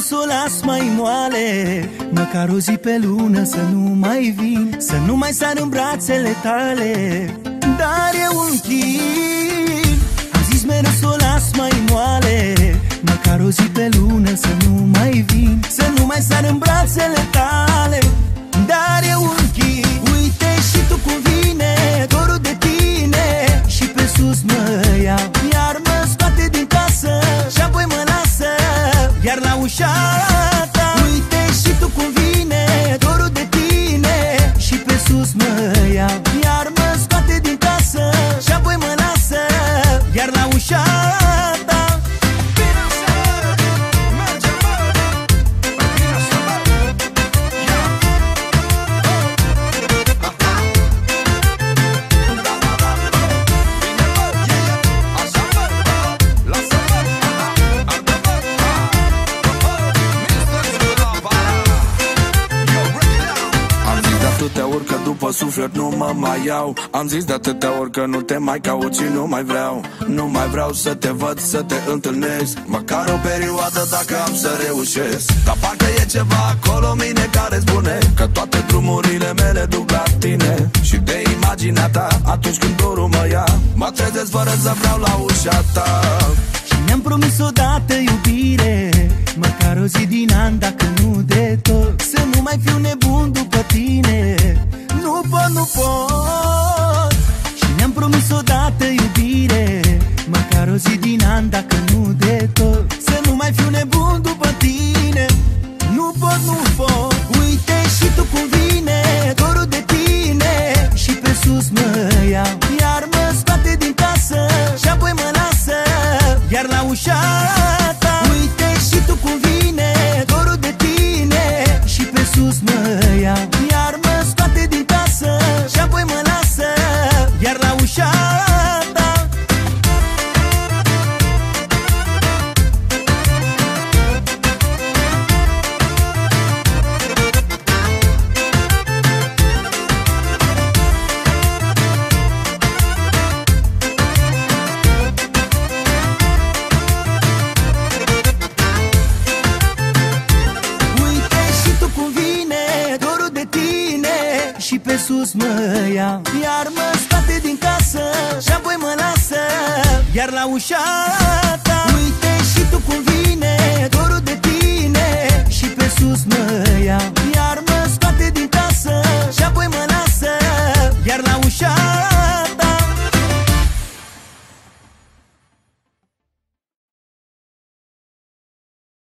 să o las mai moale Măcar o zi pe lună să nu mai vin Să nu mai sar în brațele tale. Dar e un chin Am zis mereu să o las mai moale Măcar o zi pe lună să nu mai vin Să nu mai sar în brațele tale. Dar e un chin Uite și tu cum vine Dorul de tine Și pe sus mă ia Iar la ușa după suflet nu mă mai iau. Am zis de atâtea ori că nu te mai caut și nu mai vreau. Nu mai vreau să te văd, să te întâlnesc. Măcar o perioadă dacă am să reușesc. Dar parcă e ceva acolo în mine care spune Că toate drumurile mele duc la tine. Și de imaginea ta atunci când dorul mă ia Mă trezesc fără să vreau la ușa ta. Și ne-am promis odată iubire Măcar o zi din an, dacă nu de tot Să nu mai fiu nebun după tine Nu pot, nu pot. Și ne-am promis odată iubire Măcar o zi din an, dacă nu de tot. Să nu mai fiu nebun după tine. Nu pot, nu pot. Uite și tu cum vine Dorul de tine. Și pe sus mă ia Iar mă scoate din casă. Și apoi mă lasă Iar la ușa Și pe sus mă ia Iar mă scoate din casă Și apoi mă lasă. Iar la ușa ta Uite și tu cum vine dorul de tine. Și pe sus mă ia Iar